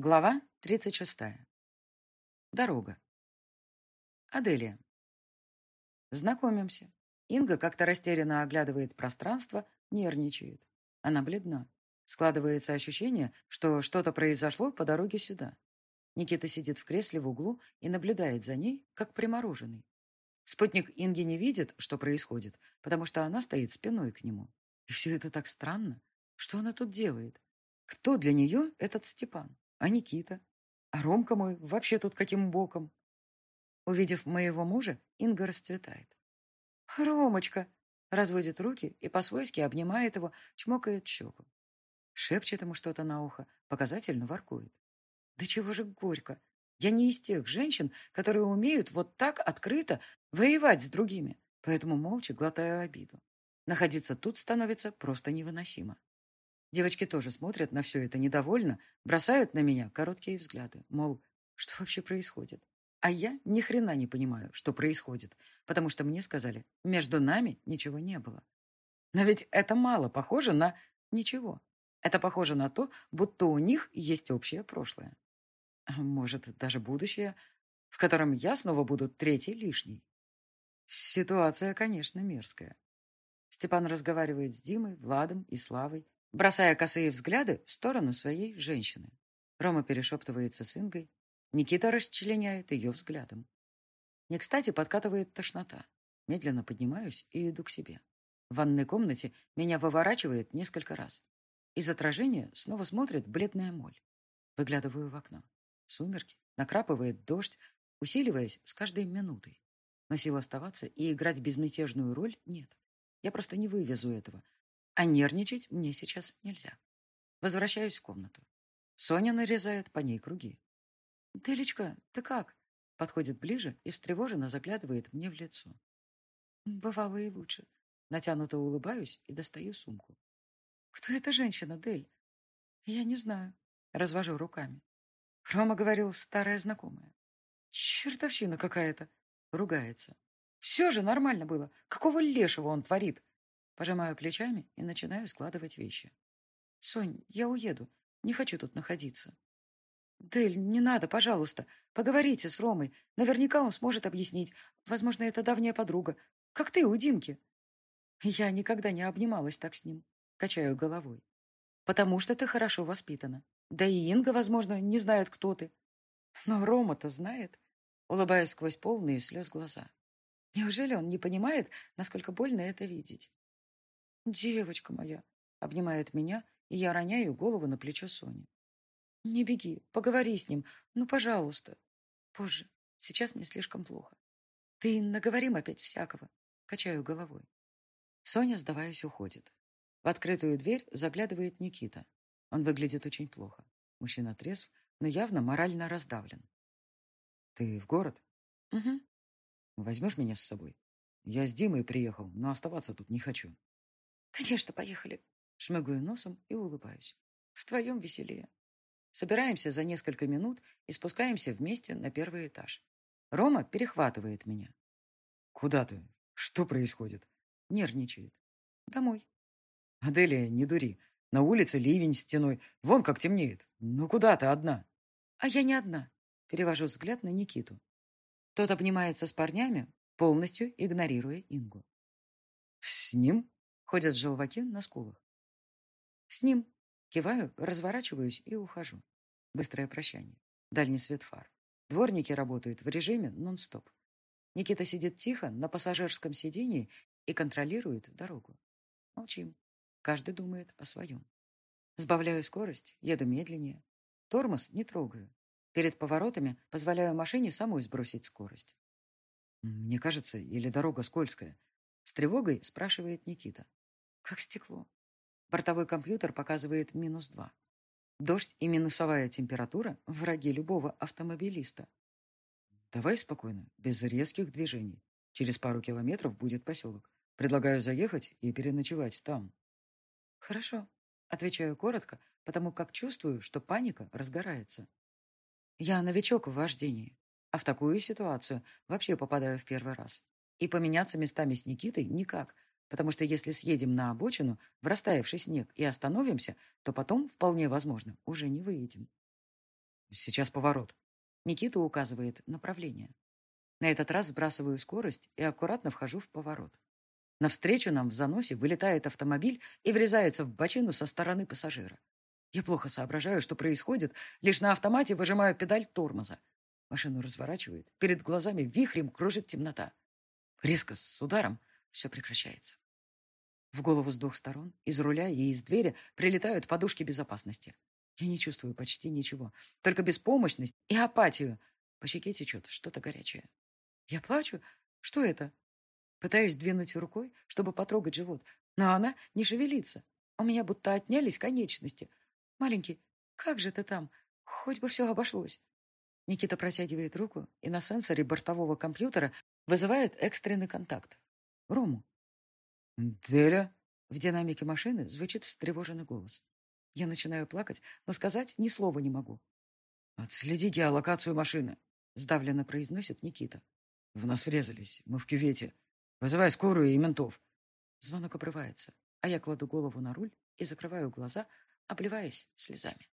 Глава 36. Дорога. Аделия. Знакомимся. Инга как-то растерянно оглядывает пространство, нервничает. Она бледна. Складывается ощущение, что что-то произошло по дороге сюда. Никита сидит в кресле в углу и наблюдает за ней, как примороженный. Спутник Инги не видит, что происходит, потому что она стоит спиной к нему. И все это так странно. Что она тут делает? Кто для нее этот Степан? А Никита? А Ромка мой вообще тут каким боком? Увидев моего мужа, Инга расцветает. «Ромочка!» Разводит руки и по-свойски обнимает его, чмокает щеку. Шепчет ему что-то на ухо, показательно воркует. Да чего же горько. Я не из тех женщин, которые умеют вот так открыто воевать с другими, поэтому молча глотаю обиду. Находиться тут становится просто невыносимо. Девочки тоже смотрят на все это недовольно, бросают на меня короткие взгляды, мол, что вообще происходит? А я ни хрена не понимаю, что происходит, потому что мне сказали, между нами ничего не было. Но ведь это мало похоже на ничего. Это похоже на то, будто у них есть общее прошлое. Может, даже будущее, в котором я снова буду третий лишний. Ситуация, конечно, мерзкая. Степан разговаривает с Димой, Владом и Славой, бросая косые взгляды в сторону своей женщины. Рома перешептывается с Ингой. Никита расчленяет ее взглядом. Не кстати подкатывает тошнота. Медленно поднимаюсь и иду к себе. В ванной комнате меня выворачивает несколько раз. Из отражения снова смотрит бледная моль. Выглядываю в окно. Сумерки, накрапывает дождь, усиливаясь с каждой минутой. Но сил оставаться и играть безмятежную роль нет. Я просто не вывезу этого, а нервничать мне сейчас нельзя. Возвращаюсь в комнату. Соня нарезает по ней круги. «Делечка, ты как?» Подходит ближе и встревоженно заглядывает мне в лицо. Бывало и лучше. Натянуто улыбаюсь и достаю сумку. «Кто эта женщина, Дель?» «Я не знаю». Развожу руками. Рома говорил, старая знакомая. «Чертовщина какая-то!» Ругается. «Все же нормально было. Какого лешего он творит? Пожимаю плечами и начинаю складывать вещи. «Сонь, я уеду. Не хочу тут находиться». «Дель, не надо, пожалуйста. Поговорите с Ромой. Наверняка он сможет объяснить. Возможно, это давняя подруга. Как ты у Димки». Я никогда не обнималась так с ним. Качаю головой. «Потому что ты хорошо воспитана. Да и Инга, возможно, не знает, кто ты. Но Рома-то знает». Улыбаюсь сквозь полные слез глаза. Неужели он не понимает, насколько больно это видеть? «Девочка моя!» — обнимает меня, и я роняю голову на плечо Сони. «Не беги, поговори с ним, ну, пожалуйста. Позже, сейчас мне слишком плохо. Ты наговорим опять всякого». Качаю головой. Соня, сдаваясь, уходит. В открытую дверь заглядывает Никита. Он выглядит очень плохо. Мужчина трезв, но явно морально раздавлен. «Ты в город?» «Угу». «Возьмешь меня с собой? Я с Димой приехал, но оставаться тут не хочу». «Конечно, поехали!» Шмыгаю носом и улыбаюсь. «В твоем веселее!» Собираемся за несколько минут и спускаемся вместе на первый этаж. Рома перехватывает меня. «Куда ты? Что происходит?» Нервничает. «Домой». «Аделия, не дури. На улице ливень стеной. Вон как темнеет. Ну куда ты одна?» «А я не одна». Перевожу взгляд на Никиту. Тот обнимается с парнями, полностью игнорируя Ингу. «С ним?» Ходят желваки на скулах. С ним. Киваю, разворачиваюсь и ухожу. Быстрое прощание. Дальний свет фар. Дворники работают в режиме нон-стоп. Никита сидит тихо на пассажирском сидении и контролирует дорогу. Молчим. Каждый думает о своем. Сбавляю скорость, еду медленнее. Тормоз не трогаю. Перед поворотами позволяю машине самой сбросить скорость. Мне кажется, или дорога скользкая. С тревогой спрашивает Никита. Как стекло. Бортовой компьютер показывает минус два. Дождь и минусовая температура – враги любого автомобилиста. Давай спокойно, без резких движений. Через пару километров будет поселок. Предлагаю заехать и переночевать там. Хорошо. Отвечаю коротко, потому как чувствую, что паника разгорается. Я новичок в вождении, а в такую ситуацию вообще попадаю в первый раз. И поменяться местами с Никитой никак – потому что если съедем на обочину, в растаявший снег, и остановимся, то потом, вполне возможно, уже не выедем. Сейчас поворот. Никита указывает направление. На этот раз сбрасываю скорость и аккуратно вхожу в поворот. Навстречу нам в заносе вылетает автомобиль и врезается в бочину со стороны пассажира. Я плохо соображаю, что происходит, лишь на автомате выжимаю педаль тормоза. Машину разворачивает, перед глазами вихрем кружит темнота. Резко, с ударом, все прекращается. В голову с двух сторон, из руля и из двери, прилетают подушки безопасности. Я не чувствую почти ничего, только беспомощность и апатию. По щеке течет что-то горячее. Я плачу? Что это? Пытаюсь двинуть рукой, чтобы потрогать живот, но она не шевелится. У меня будто отнялись конечности. Маленький, как же ты там? Хоть бы все обошлось. Никита протягивает руку, и на сенсоре бортового компьютера вызывает экстренный контакт. Рому. «Деля?» В динамике машины звучит встревоженный голос. Я начинаю плакать, но сказать ни слова не могу. «Отследи геолокацию машины», — сдавленно произносит Никита. «В нас врезались. Мы в кювете. Вызывай скорую и ментов». Звонок обрывается, а я кладу голову на руль и закрываю глаза, обливаясь слезами.